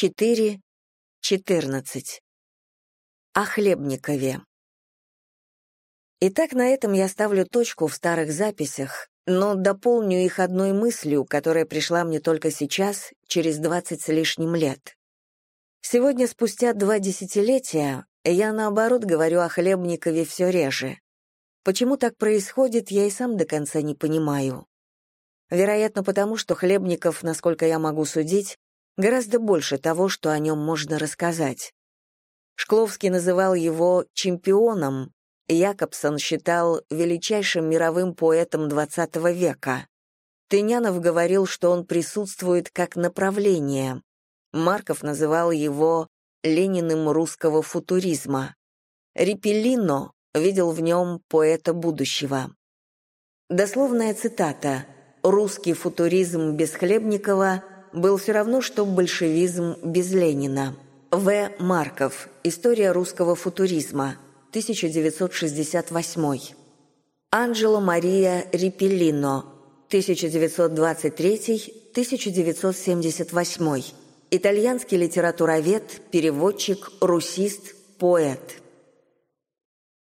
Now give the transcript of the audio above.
4, 14. О Хлебникове. Итак, на этом я ставлю точку в старых записях, но дополню их одной мыслью, которая пришла мне только сейчас, через 20 с лишним лет. Сегодня, спустя два десятилетия, я, наоборот, говорю о Хлебникове все реже. Почему так происходит, я и сам до конца не понимаю. Вероятно, потому что Хлебников, насколько я могу судить, гораздо больше того, что о нем можно рассказать. Шкловский называл его «чемпионом», Якобсон считал величайшим мировым поэтом XX века. Тынянов говорил, что он присутствует как направление. Марков называл его Лениным русского футуризма. Рипеллино видел в нем поэта будущего. Дословная цитата «Русский футуризм без Хлебникова был все равно, что большевизм без Ленина». В. Марков. История русского футуризма. 1968. Анджело Мария Рипеллино. 1923-1978 итальянский литературовед, переводчик, русист, поэт.